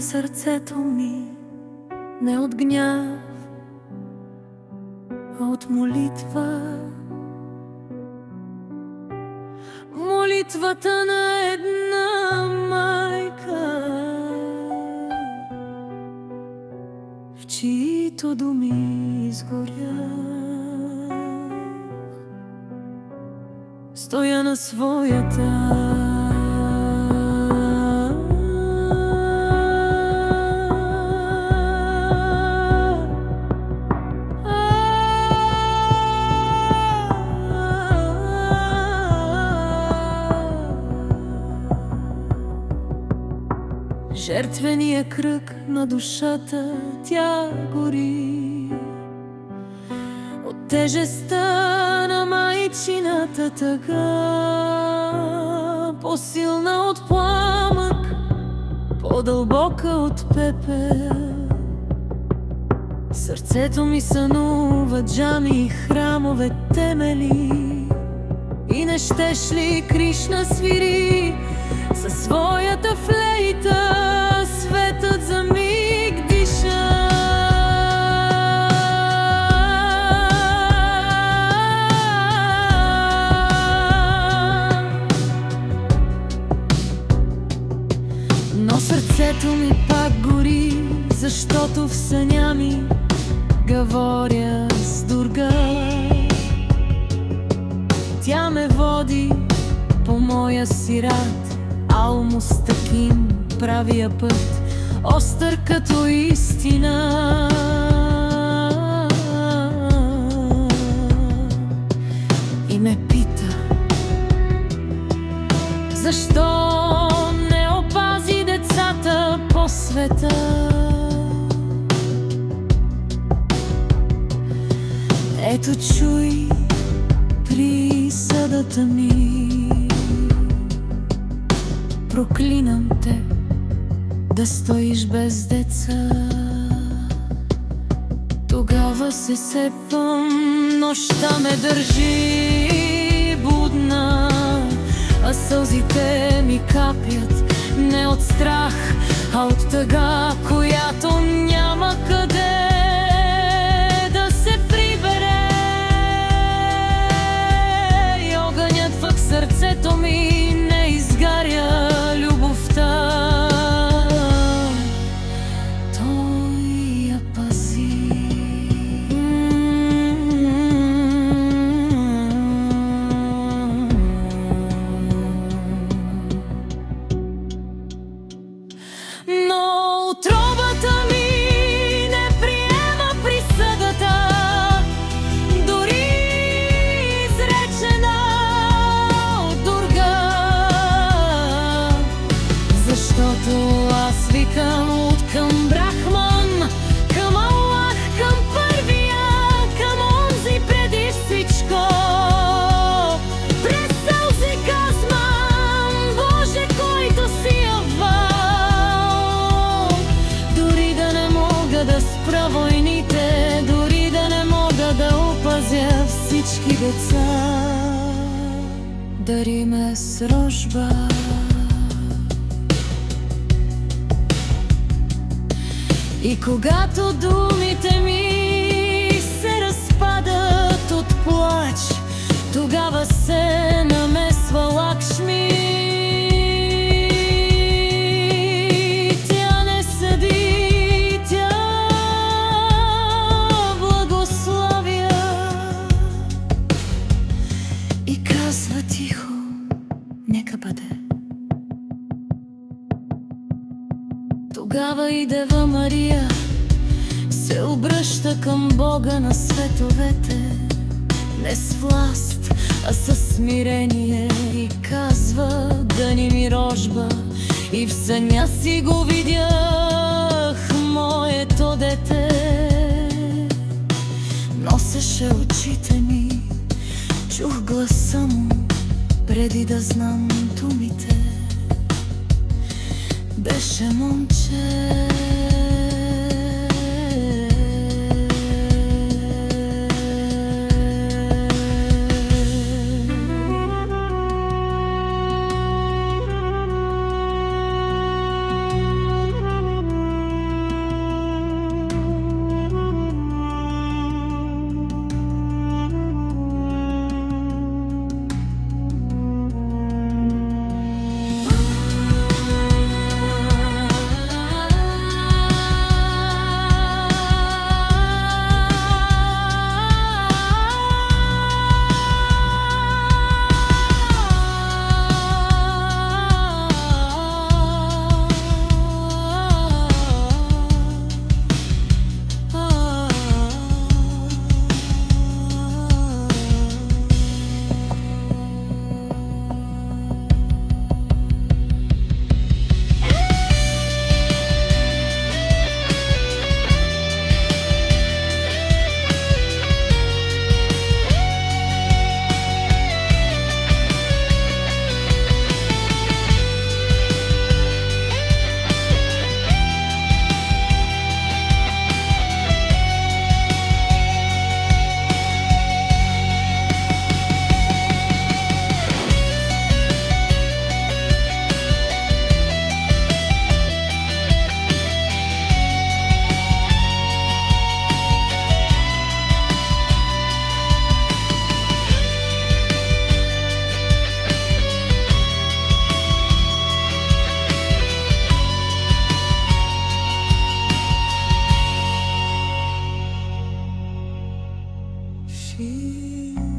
ме сърцето ми не от гняв, а от молитва. Молитвата на една майка, в чието думи изгоря. Стоя на своята Жертвения кръг на душата тя гори. От тежеста на майчината тъга По-силна от пламък, по-дълбока от пепел. Сърцето ми сънува джами и храмове темели. И не щеш ли Кришна свири със своята флейта съня ми говоря с дурга. Тя ме води по моя сират Алмустаким правия път Остър като истина. И ме пита Защо Ето чуй присъдата ми. Проклинам те да стоиш без деца. Тогава се сепвам, нощта ме държи будна А сълзите ми капят не от страх, а от тъга, която спра войните Дори да не мога да опазя всички деца. Дари ме с рожба. И когато думите ми се разпадат от плач, тогава се намесва нека бъде. Тогава и Дева Мария се обръща към Бога на световете, не с власт, а със смирение и казва да ни ми рожба. И в съня си го видях, моето дете. Носеше очите ми, чух гласа му, преди да знам думите, беше момче. You.